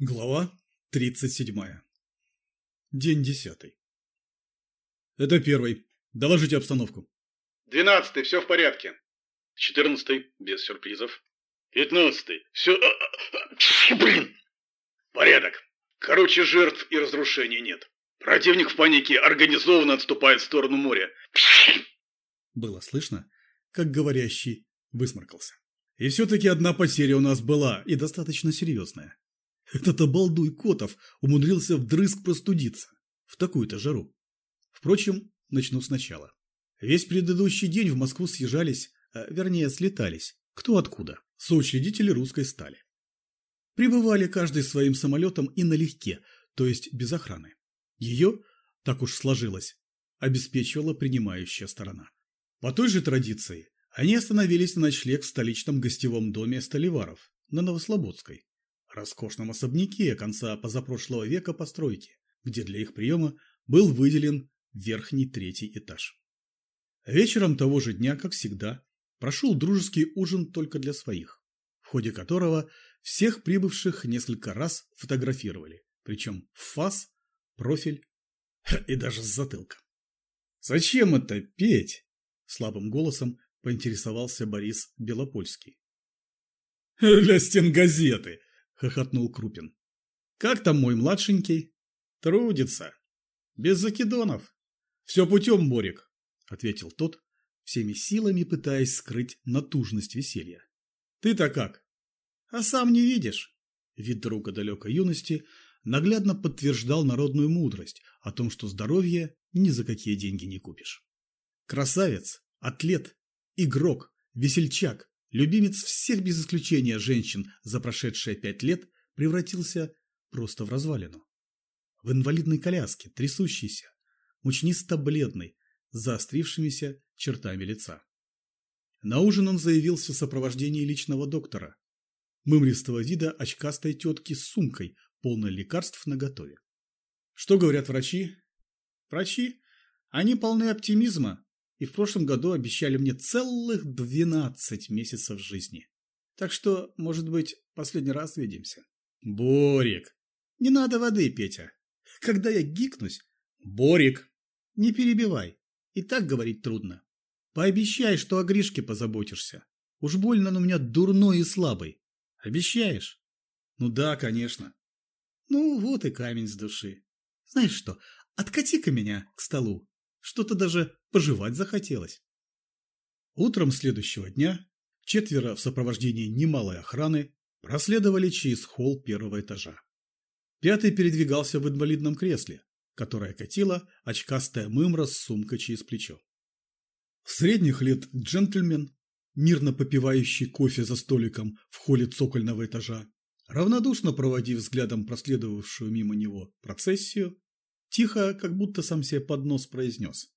Глава 37. День десятый. Это первый. Доложите обстановку. Двенадцатый, все в порядке. Четырнадцатый, без сюрпризов. Пятнадцатый, все... Блин! Порядок. Короче, жертв и разрушений нет. Противник в панике организованно отступает в сторону моря. Было слышно, как говорящий высморкался. И все-таки одна потеря у нас была, и достаточно серьезная. Этот обалдуй Котов умудрился вдрызг простудиться в такую-то жару. Впрочем, начну сначала. Весь предыдущий день в Москву съезжались, а, вернее, слетались, кто откуда, соучредители русской стали. Прибывали каждый своим самолетом и налегке, то есть без охраны. Ее, так уж сложилось, обеспечивала принимающая сторона. По той же традиции, они остановились на ночлег в столичном гостевом доме Столиваров на Новослободской роскошном особняке конца позапрошлого века постройки, где для их приема был выделен верхний третий этаж. Вечером того же дня, как всегда, прошел дружеский ужин только для своих, в ходе которого всех прибывших несколько раз фотографировали, причем в фас, профиль и даже с затылка. «Зачем это петь?» – слабым голосом поинтересовался Борис Белопольский. «Для стен газеты!» Хохотнул Крупин. Как там мой младшенький? Трудится. Без закидонов. Все путем, Борик, ответил тот, всеми силами пытаясь скрыть натужность веселья. Ты-то как? А сам не видишь. Вид друга далекой юности наглядно подтверждал народную мудрость о том, что здоровье ни за какие деньги не купишь. Красавец, атлет, игрок, весельчак, Любимец всех без исключения женщин за прошедшие пять лет превратился просто в развалину. В инвалидной коляске, трясущейся, мучнисто-бледной, с заострившимися чертами лица. На ужин он заявился в сопровождении личного доктора, мымристого вида очкастой тетки с сумкой, полной лекарств наготове. Что говорят врачи? Врачи? Они полны оптимизма и в прошлом году обещали мне целых 12 месяцев жизни. Так что, может быть, последний раз видимся. Борик! Не надо воды, Петя. Когда я гикнусь... Борик! Не перебивай. И так говорить трудно. Пообещай, что о Гришке позаботишься. Уж больно он у меня дурной и слабый. Обещаешь? Ну да, конечно. Ну вот и камень с души. Знаешь что, откати-ка меня к столу. Что-то даже пожевать захотелось. Утром следующего дня четверо в сопровождении немалой охраны проследовали через холл первого этажа. Пятый передвигался в инвалидном кресле, которое катила очкастая мымра с сумкой через плечо. Средних лет джентльмен, мирно попивающий кофе за столиком в холле цокольного этажа, равнодушно проводив взглядом проследовавшую мимо него процессию, Тихо, как будто сам себе под нос произнес.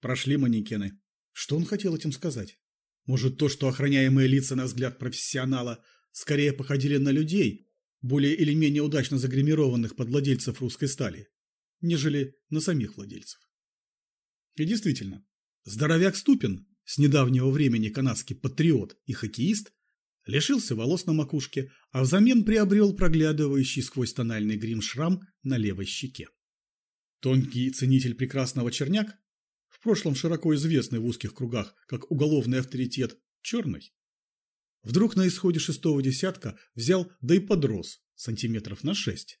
Прошли манекены. Что он хотел этим сказать? Может, то, что охраняемые лица, на взгляд профессионала, скорее походили на людей, более или менее удачно загримированных под владельцев русской стали, нежели на самих владельцев. И действительно, здоровяк Ступин, с недавнего времени канадский патриот и хоккеист, лишился волос на макушке, а взамен приобрел проглядывающий сквозь тональный грим шрам на левой щеке. Тонкий ценитель прекрасного черняк, в прошлом широко известный в узких кругах как уголовный авторитет, черный, вдруг на исходе шестого десятка взял да и подрос сантиметров на шесть,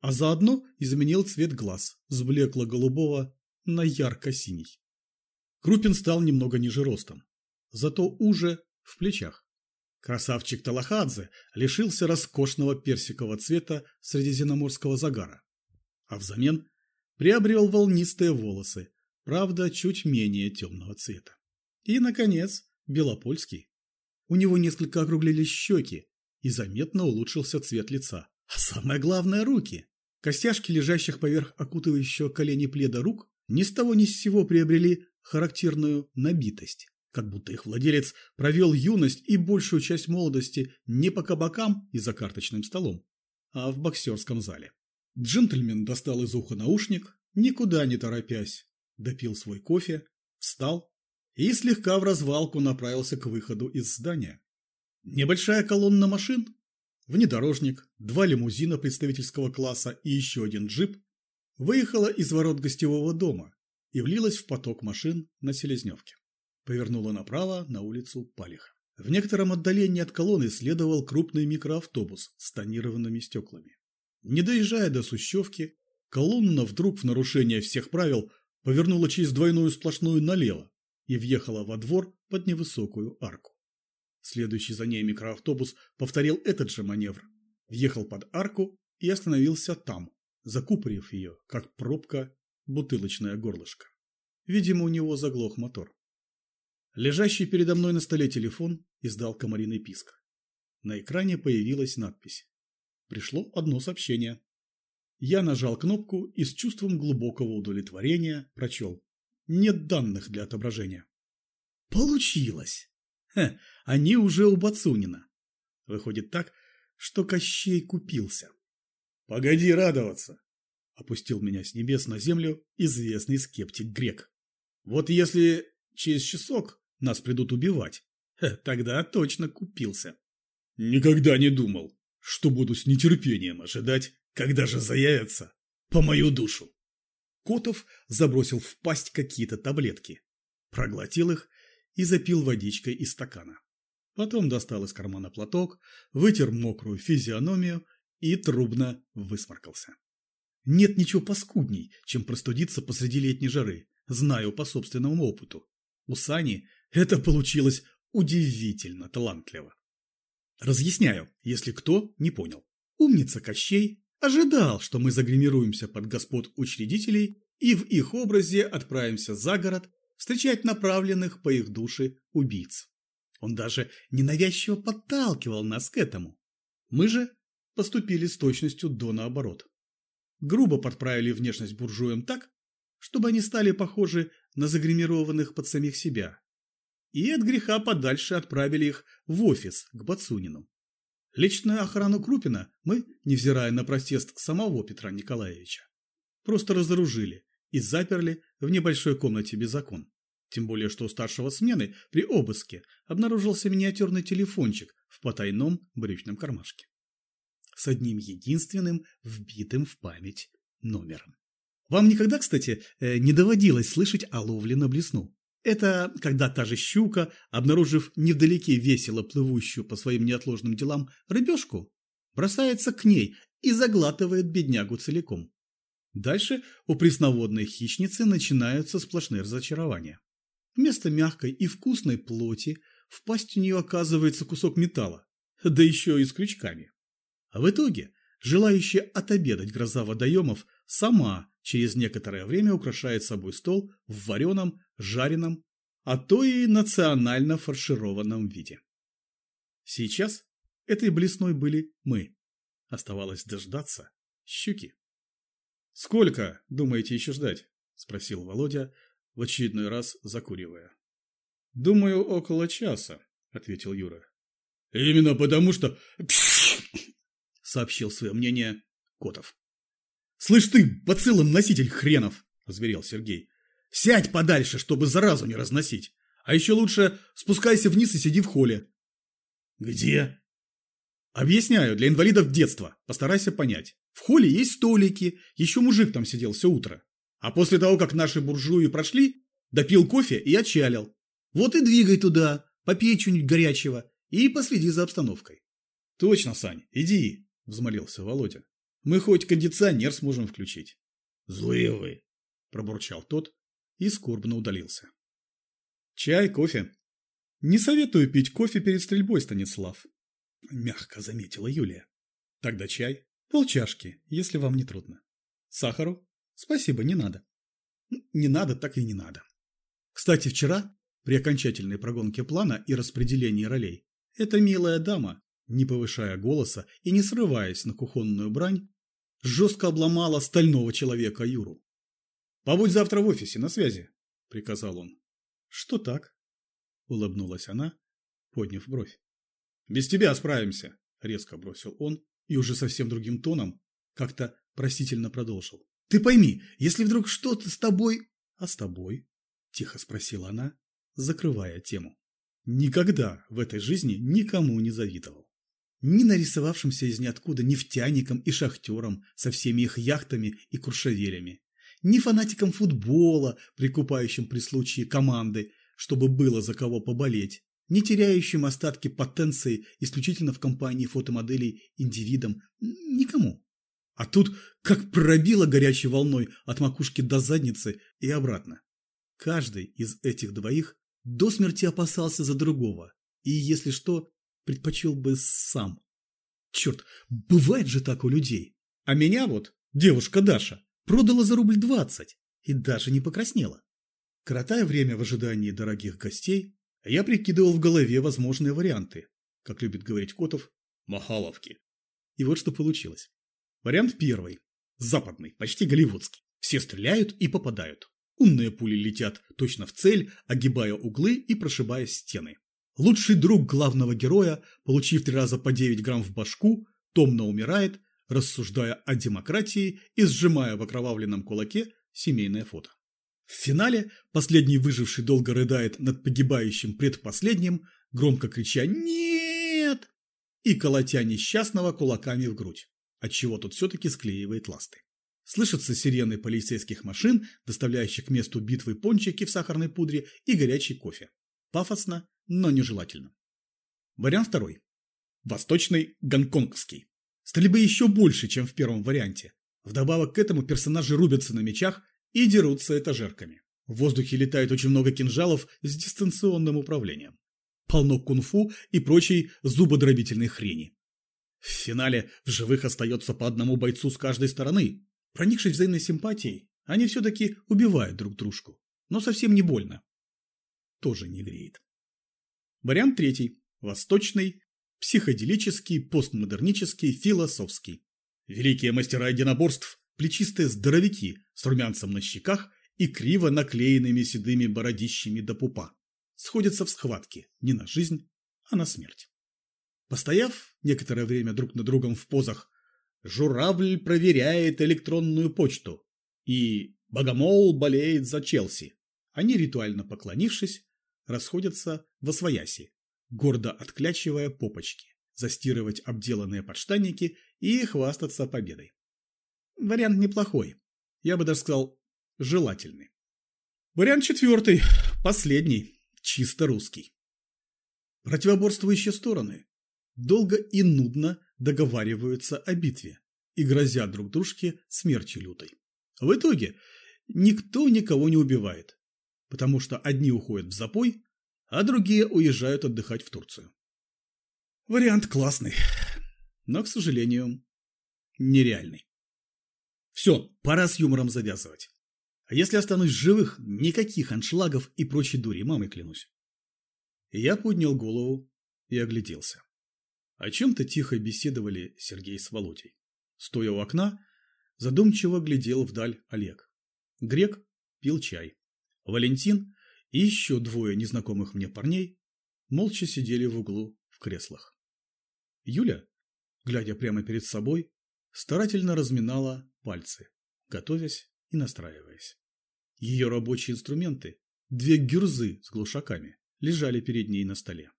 а заодно изменил цвет глаз с блекло-голубого на ярко-синий. Крупин стал немного ниже ростом, зато уже в плечах. Красавчик Талахадзе лишился роскошного персикового цвета средиземноморского загара, а взамен приобрел волнистые волосы, правда, чуть менее темного цвета. И, наконец, Белопольский. У него несколько округлились щеки, и заметно улучшился цвет лица. А самое главное – руки. Костяшки, лежащих поверх окутывающего колени пледа рук, ни с того ни с сего приобрели характерную набитость, как будто их владелец провел юность и большую часть молодости не по кабакам и за карточным столом, а в боксерском зале. Джентльмен достал из уха наушник, никуда не торопясь, допил свой кофе, встал и слегка в развалку направился к выходу из здания. Небольшая колонна машин, внедорожник, два лимузина представительского класса и еще один джип выехала из ворот гостевого дома и влилась в поток машин на Селезневке. Повернула направо на улицу Палиха. В некотором отдалении от колонны следовал крупный микроавтобус с тонированными стеклами. Не доезжая до Сущевки, колонна вдруг в нарушение всех правил повернула через двойную сплошную налево и въехала во двор под невысокую арку. Следующий за ней микроавтобус повторил этот же маневр, въехал под арку и остановился там, закупорив ее, как пробка, бутылочное горлышко. Видимо, у него заглох мотор. Лежащий передо мной на столе телефон издал комариный писк. На экране появилась надпись. Пришло одно сообщение. Я нажал кнопку и с чувством глубокого удовлетворения прочел. Нет данных для отображения. Получилось! Хе, они уже у Бацунина. Выходит так, что Кощей купился. Погоди радоваться, опустил меня с небес на землю известный скептик грек. Вот если через часок нас придут убивать, тогда точно купился. Никогда не думал, что буду с нетерпением ожидать, когда же заявятся по мою душу. Котов забросил в пасть какие-то таблетки, проглотил их и запил водичкой из стакана. Потом достал из кармана платок, вытер мокрую физиономию и трубно высморкался. Нет ничего паскудней, чем простудиться посреди летней жары, знаю по собственному опыту. У Сани это получилось удивительно талантливо. Разъясняю, если кто не понял. Умница Кощей ожидал, что мы загримируемся под господ учредителей и в их образе отправимся за город встречать направленных по их душе убийц. Он даже ненавязчиво подталкивал нас к этому. Мы же поступили с точностью до наоборот. Грубо подправили внешность буржуям так, чтобы они стали похожи на загримированных под самих себя. И от греха подальше отправили их в офис к Бацунину. Личную охрану Крупина мы, невзирая на протест самого Петра Николаевича, просто разоружили и заперли в небольшой комнате без окон. Тем более, что у старшего смены при обыске обнаружился миниатюрный телефончик в потайном брючном кармашке. С одним единственным вбитым в память номером. Вам никогда, кстати, э, не доводилось слышать о ловле на блесну? Это когда та же щука, обнаружив невдалеке весело плывущую по своим неотложным делам рыбешку, бросается к ней и заглатывает беднягу целиком. Дальше у пресноводной хищницы начинаются сплошные разочарования. Вместо мягкой и вкусной плоти в пасть у нее оказывается кусок металла, да еще и с крючками. А в итоге желающая отобедать гроза водоемов сама через некоторое время украшает собой стол в вареном, жареном, а то и национально фаршированном виде. Сейчас этой блесной были мы. Оставалось дождаться щуки. «Сколько, думаете, еще ждать?» – спросил Володя, в очередной раз закуривая. «Думаю, около часа», – ответил Юра. «Именно потому что...» – сообщил свое мнение Котов. «Слышь ты, бациллом носитель хренов!» – озверел Сергей. «Сядь подальше, чтобы заразу не разносить. А еще лучше спускайся вниз и сиди в холле». «Где?» «Объясняю, для инвалидов детства. Постарайся понять. В холле есть столики, еще мужик там сидел все утро. А после того, как наши буржуи прошли, допил кофе и отчалил. Вот и двигай туда, попей что-нибудь горячего и последи за обстановкой». «Точно, Сань, иди», – взмолился Володя. Мы хоть кондиционер сможем включить. Злые вы, пробурчал тот и скорбно удалился. Чай, кофе. Не советую пить кофе перед стрельбой, Станислав, мягко заметила Юлия. Тогда чай, полчашки, если вам не трудно. Сахару? Спасибо, не надо. Не надо, так и не надо. Кстати, вчера, при окончательной прогонке плана и распределении ролей, эта милая дама, не повышая голоса и не срываясь на кухонную брань, жестко обломала стального человека Юру. «Побудь завтра в офисе, на связи», — приказал он. «Что так?» — улыбнулась она, подняв бровь. «Без тебя справимся», — резко бросил он и уже совсем другим тоном как-то просительно продолжил. «Ты пойми, если вдруг что-то с тобой...» «А с тобой?» — тихо спросила она, закрывая тему. «Никогда в этой жизни никому не завидовал. ни нарисовавшимся из ниоткуда нефтяникам и шахтерам со всеми их яхтами и куршавелями, ни фанатикам футбола, прикупающим при случае команды, чтобы было за кого поболеть, не теряющим остатки потенции исключительно в компании фотомоделей индивидам, никому. А тут как пробило горячей волной от макушки до задницы и обратно. Каждый из этих двоих до смерти опасался за другого и, если что, предпочел бы сам. Черт, бывает же так у людей. А меня вот, девушка Даша, продала за рубль двадцать и даже не покраснела. Коротая время в ожидании дорогих гостей, я прикидывал в голове возможные варианты, как любит говорить Котов, махаловки. И вот что получилось. Вариант первый. Западный, почти голливудский. Все стреляют и попадают. Умные пули летят точно в цель, огибая углы и прошибая стены. Лучший друг главного героя, получив три раза по 9 грамм в башку, томно умирает, рассуждая о демократии и сжимая в окровавленном кулаке семейное фото. В финале последний выживший долго рыдает над погибающим предпоследним, громко крича «Нет!» и колотя несчастного кулаками в грудь, отчего тот все-таки склеивает ласты. Слышатся сирены полицейских машин, доставляющих к месту битвы пончики в сахарной пудре и горячий кофе. Пафосно, но нежелательно. Вариант второй. Восточный гонконгский. Стрельбы еще больше, чем в первом варианте. Вдобавок к этому персонажи рубятся на мечах и дерутся этажерками. В воздухе летает очень много кинжалов с дистанционным управлением. Полно кунг-фу и прочей зубодробительной хрени. В финале в живых остается по одному бойцу с каждой стороны. Проникшись взаимной симпатией, они все-таки убивают друг дружку. Но совсем не больно. Тоже не греет. Вариант третий. Восточный, психоделический, постмодернический, философский. Великие мастера единоборств, плечистые здоровяки с румянцем на щеках и криво наклеенными седыми бородищами до пупа. Сходятся в схватке не на жизнь, а на смерть. Постояв некоторое время друг на другом в позах «Журавль проверяет электронную почту» и «Богомол болеет за Челси», они, ритуально поклонившись, расходятся в освояси, гордо отклячивая попочки, застирывать обделанные подштанники и хвастаться победой. Вариант неплохой. Я бы даже сказал, желательный. Вариант четвертый, последний, чисто русский. Противоборствующие стороны долго и нудно договариваются о битве и грозят друг дружке смертью лютой. В итоге никто никого не убивает, потому что одни уходят в запой, а другие уезжают отдыхать в Турцию. Вариант классный, но, к сожалению, нереальный. Все, пора с юмором завязывать. А если останусь живых, никаких аншлагов и прочей дури, мамой клянусь. Я поднял голову и огляделся. О чем-то тихо беседовали Сергей с Володей. Стоя у окна, задумчиво глядел вдаль Олег. Грек пил чай. Валентин и еще двое незнакомых мне парней молча сидели в углу в креслах. Юля, глядя прямо перед собой, старательно разминала пальцы, готовясь и настраиваясь. Ее рабочие инструменты, две гюрзы с глушаками, лежали перед ней на столе.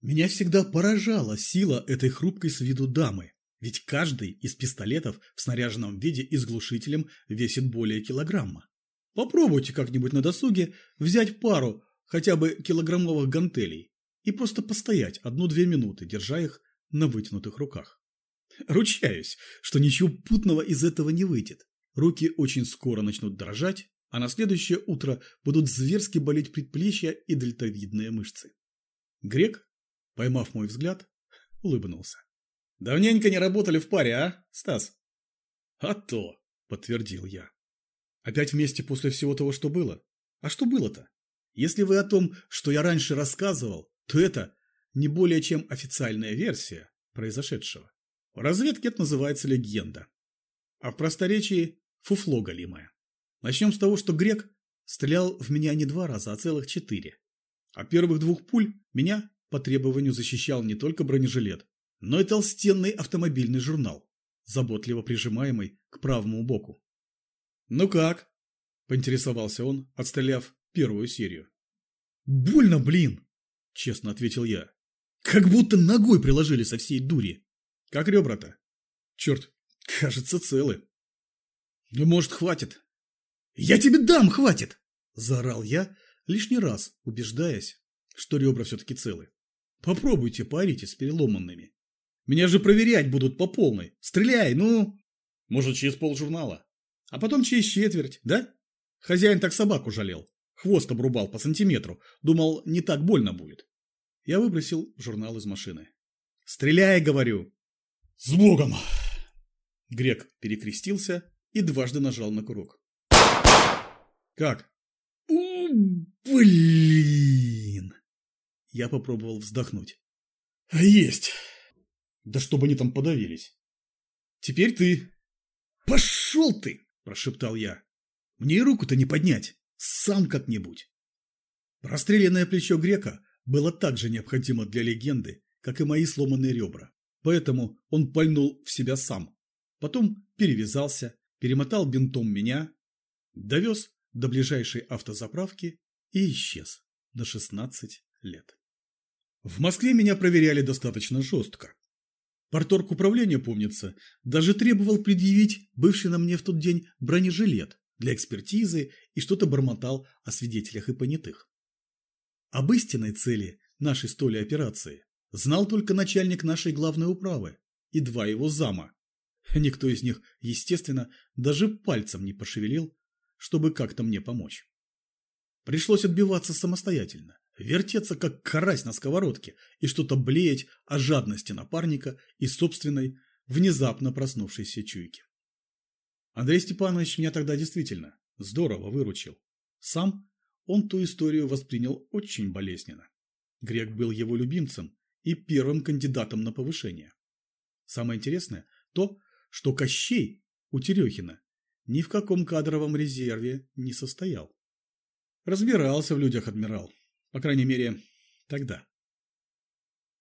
Меня всегда поражала сила этой хрупкой с виду дамы, ведь каждый из пистолетов в снаряженном виде и с глушителем весит более килограмма. Попробуйте как-нибудь на досуге взять пару хотя бы килограммовых гантелей и просто постоять одну-две минуты, держа их на вытянутых руках. Ручаюсь, что ничего путного из этого не выйдет. Руки очень скоро начнут дрожать, а на следующее утро будут зверски болеть предплечья и дельтовидные мышцы. Грек, поймав мой взгляд, улыбнулся. «Давненько не работали в паре, а, Стас?» «А то», — подтвердил я. Опять вместе после всего того, что было? А что было-то? Если вы о том, что я раньше рассказывал, то это не более чем официальная версия произошедшего. В разведке это называется легенда. А в просторечии – фуфло галимое. Начнем с того, что грек стрелял в меня не два раза, а целых четыре. А первых двух пуль меня по требованию защищал не только бронежилет, но и толстенный автомобильный журнал, заботливо прижимаемый к правому боку. «Ну как?» – поинтересовался он, отстреляв первую серию. «Больно, блин!» – честно ответил я. Как будто ногой приложили со всей дури. Как ребра-то? Черт, кажется, целы. Ну, может, хватит? Я тебе дам, хватит! Заорал я, лишний раз убеждаясь, что ребра все-таки целы. Попробуйте парите с переломанными. Меня же проверять будут по полной. Стреляй, ну! Может, через полжурнала. А потом через четверть, да? Хозяин так собаку жалел. Хвост обрубал по сантиметру. Думал, не так больно будет. Я выбросил журнал из машины. «Стреляй, говорю!» «С Богом!» Грек перекрестился и дважды нажал на курок. «Как?» У, «Блин!» Я попробовал вздохнуть. «Есть!» «Да чтобы они там подавились!» «Теперь ты!» «Пошел ты!» – прошептал я. «Мне и руку-то не поднять! Сам как-нибудь!» Расстрелянное плечо грека было так же необходимо для легенды, как и мои сломанные ребра. Поэтому он пальнул в себя сам. Потом перевязался, перемотал бинтом меня, довез до ближайшей автозаправки и исчез на 16 лет. В Москве меня проверяли достаточно жестко. Порторг управления, помнится, даже требовал предъявить бывший на мне в тот день бронежилет для экспертизы и что-то бормотал о свидетелях и понятых. Об истинной цели нашей столи операции знал только начальник нашей главной управы и два его зама. Никто из них, естественно, даже пальцем не пошевелил, чтобы как-то мне помочь. Пришлось отбиваться самостоятельно, вертеться как карась на сковородке и что-то блеять о жадности напарника и собственной, внезапно проснувшейся чуйки. Андрей Степанович меня тогда действительно здорово выручил. Сам он ту историю воспринял очень болезненно. Грек был его любимцем и первым кандидатом на повышение. Самое интересное то, что Кощей у Терехина ни в каком кадровом резерве не состоял. Разбирался в людях адмирал, по крайней мере, тогда.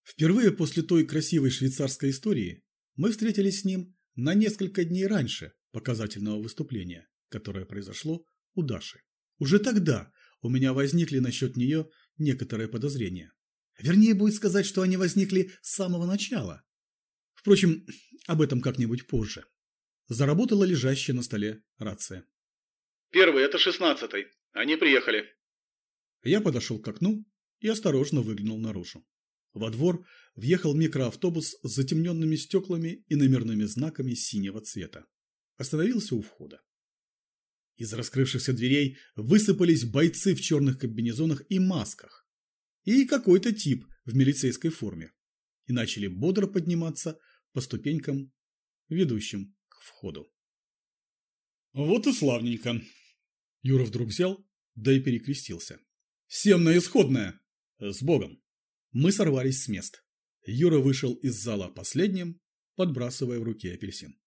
Впервые после той красивой швейцарской истории мы встретились с ним на несколько дней раньше показательного выступления, которое произошло у Даши. Уже тогда у меня возникли насчет нее некоторые подозрения. Вернее, будет сказать, что они возникли с самого начала. Впрочем, об этом как-нибудь позже. Заработала лежащая на столе рация. «Первый, это шестнадцатый. Они приехали». Я подошел к окну и осторожно выглянул наружу. Во двор въехал микроавтобус с затемненными стеклами и номерными знаками синего цвета. Остановился у входа. Из раскрывшихся дверей высыпались бойцы в черных комбинезонах и масках. И какой-то тип в милицейской форме. И начали бодро подниматься по ступенькам, ведущим к входу. Вот и славненько. Юра вдруг взял, да и перекрестился. Всем на исходное! С Богом! Мы сорвались с мест. Юра вышел из зала последним, подбрасывая в руке апельсин.